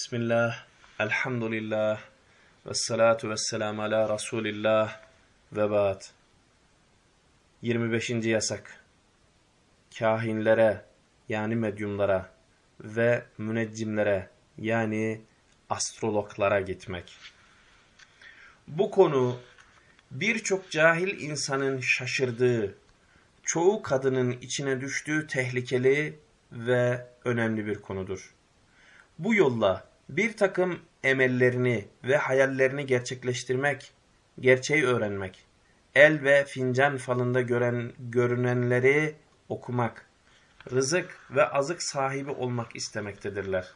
Bismillah, elhamdülillah, ve salatu ve selamu ala Resulillah ve ba'd. 25. yasak. Kahinlere yani medyumlara ve müneccimlere yani astrologlara gitmek. Bu konu birçok cahil insanın şaşırdığı, çoğu kadının içine düştüğü tehlikeli ve önemli bir konudur. Bu yolla bir takım emellerini ve hayallerini gerçekleştirmek, gerçeği öğrenmek, el ve fincan falında gören, görünenleri okumak, rızık ve azık sahibi olmak istemektedirler.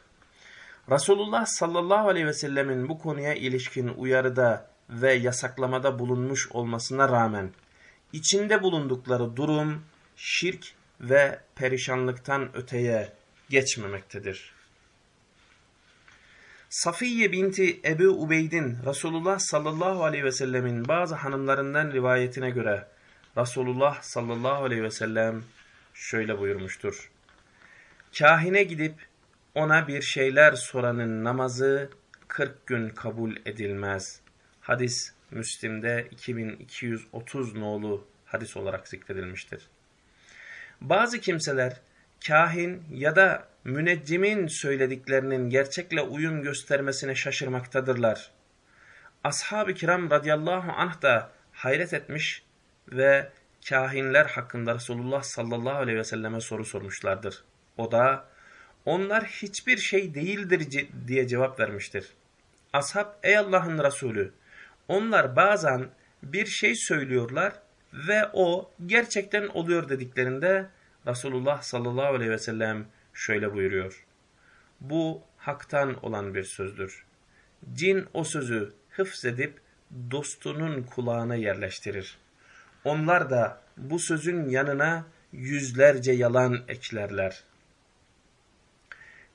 Resulullah sallallahu aleyhi ve sellemin bu konuya ilişkin uyarıda ve yasaklamada bulunmuş olmasına rağmen, içinde bulundukları durum, şirk ve perişanlıktan öteye geçmemektedir. Safiye binti Ebu Ubeyd'in Resulullah sallallahu aleyhi ve sellemin bazı hanımlarından rivayetine göre Resulullah sallallahu aleyhi ve sellem şöyle buyurmuştur. Kahine gidip ona bir şeyler soranın namazı 40 gün kabul edilmez. Hadis Müslim'de 2230 nolu hadis olarak zikredilmiştir. Bazı kimseler kahin ya da müneccimin söylediklerinin gerçekle uyum göstermesine şaşırmaktadırlar. Ashab-ı kiram radıyallahu anh da hayret etmiş ve kahinler hakkında Resulullah sallallahu aleyhi ve selleme soru sormuşlardır. O da onlar hiçbir şey değildir diye cevap vermiştir. Ashab ey Allah'ın Resulü onlar bazen bir şey söylüyorlar ve o gerçekten oluyor dediklerinde Resulullah sallallahu aleyhi ve sellem şöyle buyuruyor. Bu haktan olan bir sözdür. Cin o sözü hıfz edip dostunun kulağına yerleştirir. Onlar da bu sözün yanına yüzlerce yalan eklerler.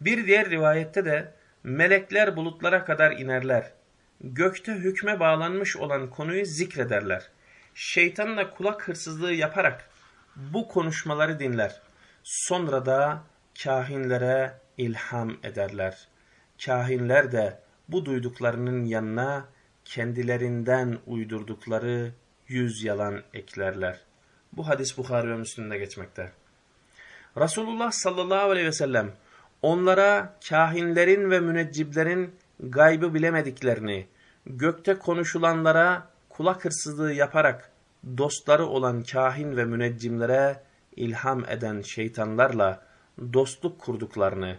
Bir diğer rivayette de melekler bulutlara kadar inerler. Gökte hükme bağlanmış olan konuyu zikrederler. Şeytanla kulak hırsızlığı yaparak bu konuşmaları dinler. Sonra da kahinlere ilham ederler. Kahinler de bu duyduklarının yanına kendilerinden uydurdukları yüz yalan eklerler. Bu hadis Bukhari ve Müslim'de geçmekte. Resulullah sallallahu aleyhi ve sellem onlara kahinlerin ve münecciblerin gaybı bilemediklerini, gökte konuşulanlara kulak hırsızlığı yaparak dostları olan kahin ve müneccimlere ilham eden şeytanlarla dostluk kurduklarını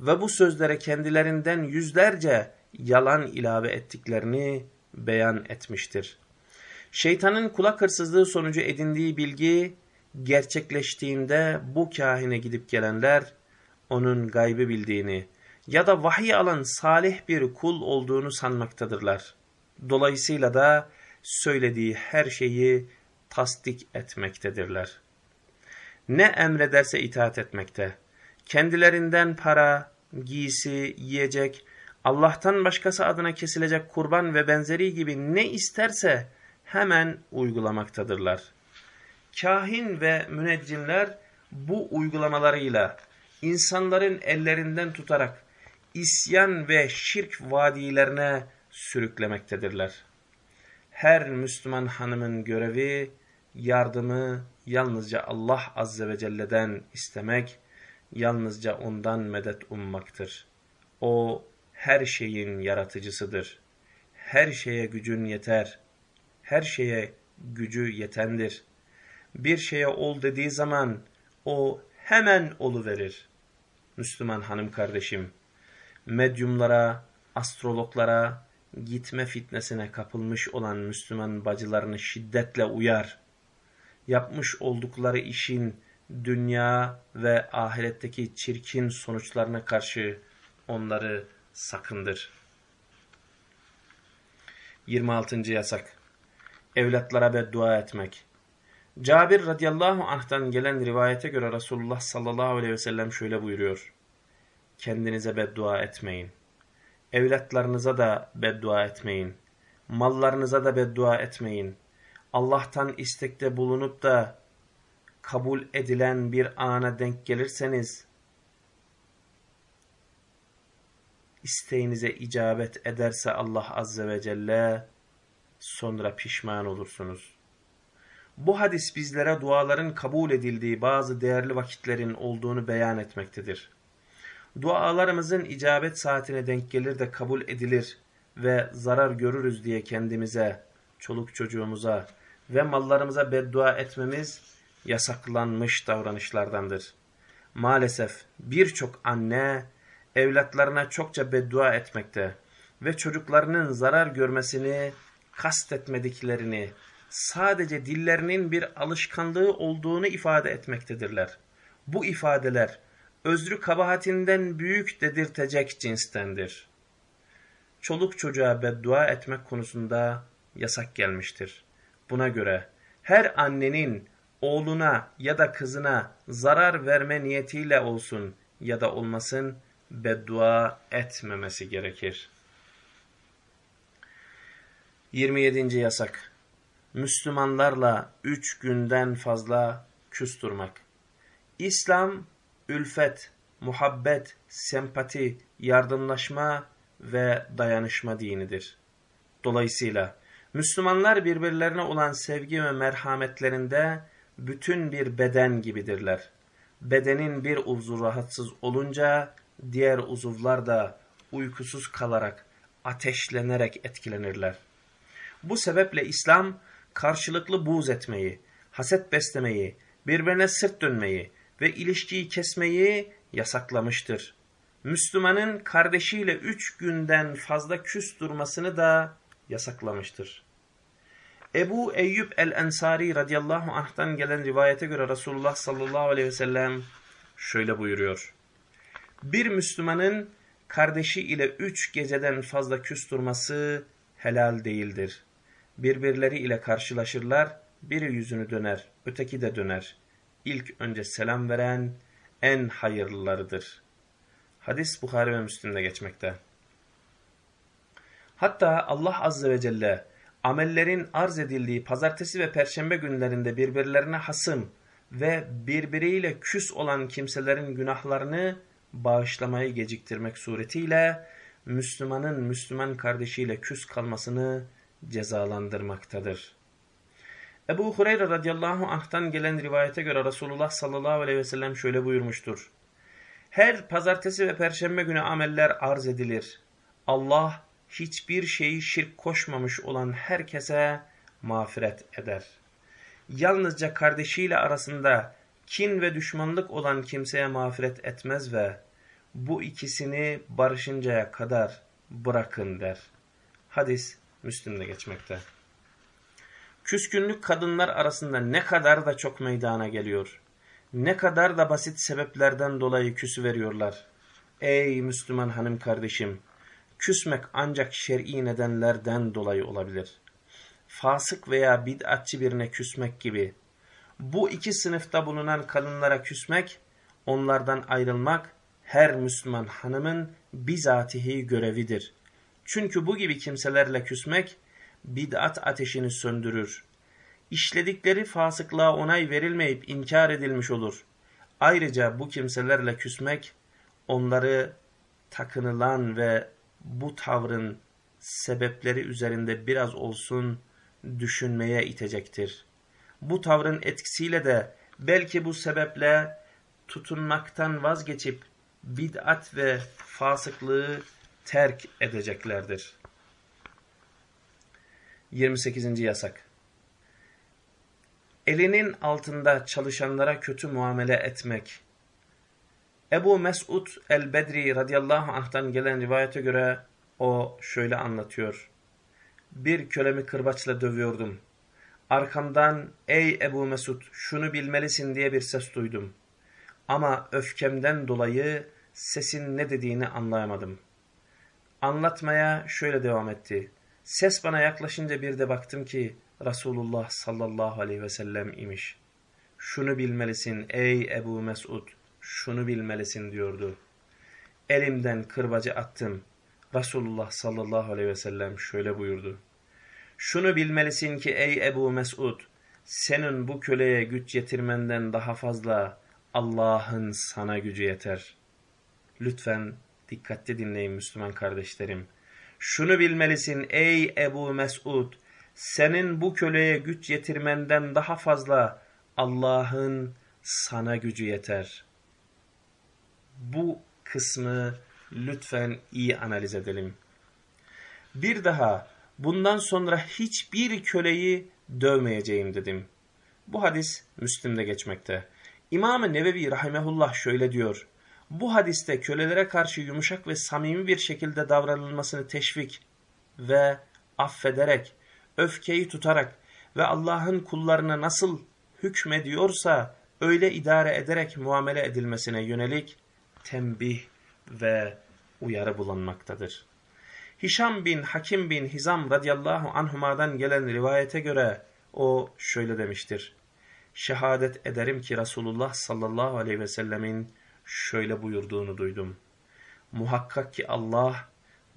ve bu sözlere kendilerinden yüzlerce yalan ilave ettiklerini beyan etmiştir. Şeytanın kulak hırsızlığı sonucu edindiği bilgi gerçekleştiğinde bu kahine gidip gelenler onun gaybı bildiğini ya da vahiy alan salih bir kul olduğunu sanmaktadırlar. Dolayısıyla da söylediği her şeyi tasdik etmektedirler. Ne emrederse itaat etmekte. Kendilerinden para, giysi, yiyecek, Allah'tan başkası adına kesilecek kurban ve benzeri gibi ne isterse hemen uygulamaktadırlar. Kahin ve müneccimler bu uygulamalarıyla insanların ellerinden tutarak isyan ve şirk vadilerine sürüklemektedirler. Her Müslüman hanımın görevi yardımı yalnızca Allah Azze ve Celle'den istemek, yalnızca ondan medet ummaktır. O her şeyin yaratıcısıdır. Her şeye gücün yeter. Her şeye gücü yetendir. Bir şeye ol dediği zaman o hemen verir. Müslüman hanım kardeşim, medyumlara, astrologlara, gitme fitnesine kapılmış olan Müslüman bacılarını şiddetle uyar. Yapmış oldukları işin dünya ve ahiretteki çirkin sonuçlarına karşı onları sakındır. 26. yasak Evlatlara beddua etmek Cabir radıyallahu anh'tan gelen rivayete göre Resulullah sallallahu aleyhi ve sellem şöyle buyuruyor. Kendinize beddua etmeyin. Evlatlarınıza da beddua etmeyin. Mallarınıza da beddua etmeyin. Allah'tan istekte bulunup da kabul edilen bir ana denk gelirseniz, isteğinize icabet ederse Allah Azze ve Celle sonra pişman olursunuz. Bu hadis bizlere duaların kabul edildiği bazı değerli vakitlerin olduğunu beyan etmektedir. Dualarımızın icabet saatine denk gelir de kabul edilir ve zarar görürüz diye kendimize, çoluk çocuğumuza ve mallarımıza beddua etmemiz yasaklanmış davranışlardandır. Maalesef birçok anne evlatlarına çokça beddua etmekte ve çocuklarının zarar görmesini kastetmediklerini, sadece dillerinin bir alışkanlığı olduğunu ifade etmektedirler. Bu ifadeler özrü kabahatinden büyük dedirtecek cinstendir. Çoluk çocuğa beddua etmek konusunda yasak gelmiştir. Buna göre her annenin oğluna ya da kızına zarar verme niyetiyle olsun ya da olmasın beddua etmemesi gerekir. 27. yasak Müslümanlarla üç günden fazla küstürmek. İslam, ülfet, muhabbet, sempati, yardımlaşma ve dayanışma dinidir. Dolayısıyla Müslümanlar birbirlerine olan sevgi ve merhametlerinde bütün bir beden gibidirler. Bedenin bir uzuv rahatsız olunca diğer uzuvlar da uykusuz kalarak, ateşlenerek etkilenirler. Bu sebeple İslam karşılıklı buğz etmeyi, haset beslemeyi, birbirine sırt dönmeyi ve ilişkiyi kesmeyi yasaklamıştır. Müslümanın kardeşiyle üç günden fazla küs durmasını da yasaklamıştır. Ebu Eyyub el-Ensari radıyallahu anh'tan gelen rivayete göre Resulullah sallallahu aleyhi ve sellem şöyle buyuruyor. Bir Müslümanın kardeşi ile üç geceden fazla küs durması helal değildir. Birbirleri ile karşılaşırlar, biri yüzünü döner, öteki de döner. İlk önce selam veren en hayırlılarıdır. Hadis Bukhari ve Müslim'de geçmekte. Hatta Allah Azze ve Celle amellerin arz edildiği pazartesi ve perşembe günlerinde birbirlerine hasım ve birbiriyle küs olan kimselerin günahlarını bağışlamayı geciktirmek suretiyle Müslümanın Müslüman kardeşiyle küs kalmasını cezalandırmaktadır. Ebu Hureyre radıyallahu anh'tan gelen rivayete göre Resulullah sallallahu aleyhi ve sellem şöyle buyurmuştur. Her pazartesi ve perşembe günü ameller arz edilir. Allah hiçbir şeyi şirk koşmamış olan herkese mağfiret eder. Yalnızca kardeşiyle arasında kin ve düşmanlık olan kimseye mağfiret etmez ve bu ikisini barışıncaya kadar bırakın der. Hadis Müslim'de geçmekte. Küskünlük kadınlar arasında ne kadar da çok meydana geliyor. Ne kadar da basit sebeplerden dolayı küsü veriyorlar. Ey Müslüman hanım kardeşim! Küsmek ancak şer'i nedenlerden dolayı olabilir. Fasık veya bid'atçı birine küsmek gibi. Bu iki sınıfta bulunan kadınlara küsmek, onlardan ayrılmak her Müslüman hanımın bizatihi görevidir. Çünkü bu gibi kimselerle küsmek bid'at ateşini söndürür. İşledikleri fasıklığa onay verilmeyip inkar edilmiş olur. Ayrıca bu kimselerle küsmek onları takınılan ve bu tavrın sebepleri üzerinde biraz olsun düşünmeye itecektir. Bu tavrın etkisiyle de belki bu sebeple tutunmaktan vazgeçip bid'at ve fasıklığı terk edeceklerdir. 28. yasak Elinin altında çalışanlara kötü muamele etmek. Ebu Mesud el-Bedri radıyallahu anh'tan gelen rivayete göre o şöyle anlatıyor. Bir kölemi kırbaçla dövüyordum. Arkamdan ey Ebu Mesud şunu bilmelisin diye bir ses duydum. Ama öfkemden dolayı sesin ne dediğini anlayamadım. Anlatmaya şöyle devam etti. Ses bana yaklaşınca bir de baktım ki Resulullah sallallahu aleyhi ve sellem imiş. Şunu bilmelisin ey Ebu Mesud, şunu bilmelisin diyordu. Elimden kırbacı attım. Resulullah sallallahu aleyhi ve sellem şöyle buyurdu. Şunu bilmelisin ki ey Ebu Mesud, senin bu köleye güç yetirmenden daha fazla Allah'ın sana gücü yeter. Lütfen Dikkatli dinleyin Müslüman kardeşlerim. Şunu bilmelisin ey Ebu Mesud, senin bu köleye güç yetirmenden daha fazla Allah'ın sana gücü yeter. Bu kısmı lütfen iyi analiz edelim. Bir daha bundan sonra hiçbir köleyi dövmeyeceğim dedim. Bu hadis Müslim'de geçmekte. İmam-ı Nevevi Rahimehullah şöyle diyor. Bu hadiste kölelere karşı yumuşak ve samimi bir şekilde davranılmasını teşvik ve affederek, öfkeyi tutarak ve Allah'ın kullarına nasıl hükmediyorsa öyle idare ederek muamele edilmesine yönelik tembih ve uyarı bulunmaktadır. Hişam bin Hakim bin Hizam radıyallahu anhuma'dan gelen rivayete göre o şöyle demiştir. Şehadet ederim ki Resulullah sallallahu aleyhi ve sellemin şöyle buyurduğunu duydum. Muhakkak ki Allah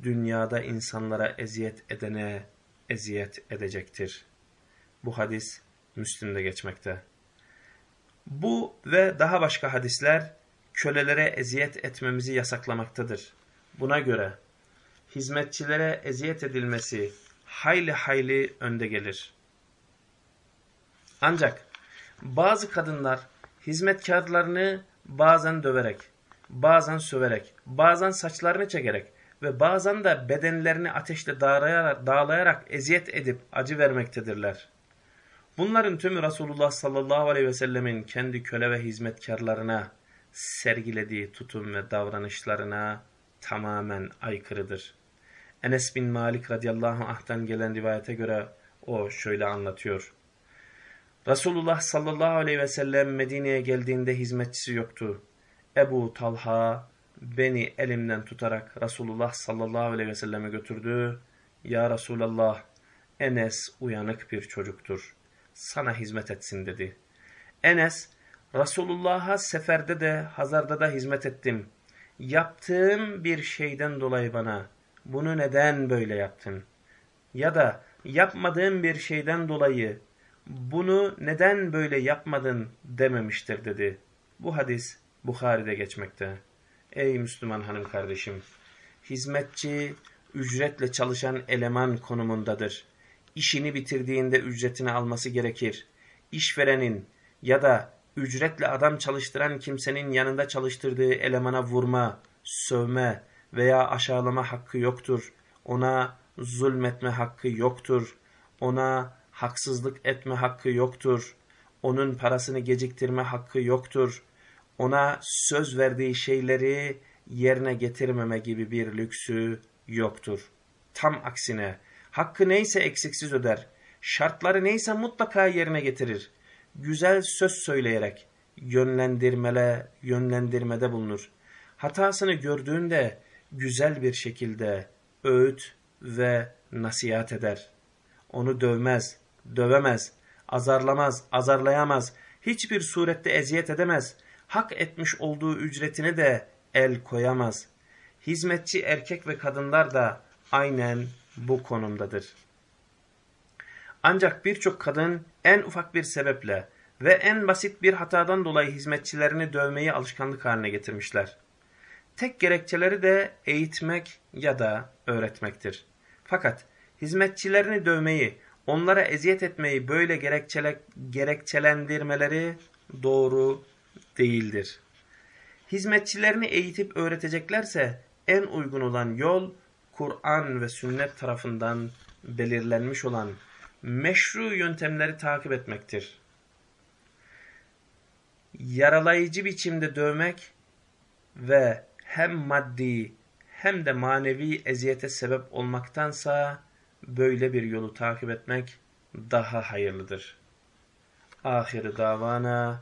dünyada insanlara eziyet edene eziyet edecektir. Bu hadis Müslim'de geçmekte. Bu ve daha başka hadisler kölelere eziyet etmemizi yasaklamaktadır. Buna göre hizmetçilere eziyet edilmesi hayli hayli önde gelir. Ancak bazı kadınlar hizmetkarlarını bazen döverek, bazen söverek, bazen saçlarını çekerek ve bazen de bedenlerini ateşle dağlayarak, dağlayarak eziyet edip acı vermektedirler. Bunların tümü Resulullah sallallahu aleyhi ve sellemin kendi köle ve hizmetkarlarına sergilediği tutum ve davranışlarına tamamen aykırıdır. Enes bin Malik radıyallahu anh'tan gelen rivayete göre o şöyle anlatıyor. Resulullah sallallahu aleyhi ve sellem Medine'ye geldiğinde hizmetçisi yoktu. Ebu Talha beni elimden tutarak Resulullah sallallahu aleyhi ve selleme götürdü. Ya Resulallah Enes uyanık bir çocuktur. Sana hizmet etsin dedi. Enes Resulullah'a seferde de hazarda da hizmet ettim. Yaptığım bir şeyden dolayı bana bunu neden böyle yaptın? Ya da yapmadığım bir şeyden dolayı bunu neden böyle yapmadın dememiştir dedi. Bu hadis Bukhari'de geçmekte. Ey Müslüman hanım kardeşim, hizmetçi ücretle çalışan eleman konumundadır. İşini bitirdiğinde ücretini alması gerekir. İşverenin ya da ücretle adam çalıştıran kimsenin yanında çalıştırdığı elemana vurma, sövme veya aşağılama hakkı yoktur. Ona zulmetme hakkı yoktur. Ona haksızlık etme hakkı yoktur. Onun parasını geciktirme hakkı yoktur. Ona söz verdiği şeyleri yerine getirmeme gibi bir lüksü yoktur. Tam aksine hakkı neyse eksiksiz öder. Şartları neyse mutlaka yerine getirir. Güzel söz söyleyerek yönlendirmele, yönlendirmede bulunur. Hatasını gördüğünde güzel bir şekilde öğüt ve nasihat eder. Onu dövmez, dövemez, azarlamaz, azarlayamaz, hiçbir surette eziyet edemez, hak etmiş olduğu ücretine de el koyamaz. Hizmetçi erkek ve kadınlar da aynen bu konumdadır. Ancak birçok kadın en ufak bir sebeple ve en basit bir hatadan dolayı hizmetçilerini dövmeyi alışkanlık haline getirmişler. Tek gerekçeleri de eğitmek ya da öğretmektir. Fakat hizmetçilerini dövmeyi, onlara eziyet etmeyi böyle gerekçele, gerekçelendirmeleri doğru değildir. Hizmetçilerini eğitip öğreteceklerse en uygun olan yol Kur'an ve sünnet tarafından belirlenmiş olan meşru yöntemleri takip etmektir. Yaralayıcı biçimde dövmek ve hem maddi hem de manevi eziyete sebep olmaktansa böyle bir yolu takip etmek daha hayırlıdır. Ahir davana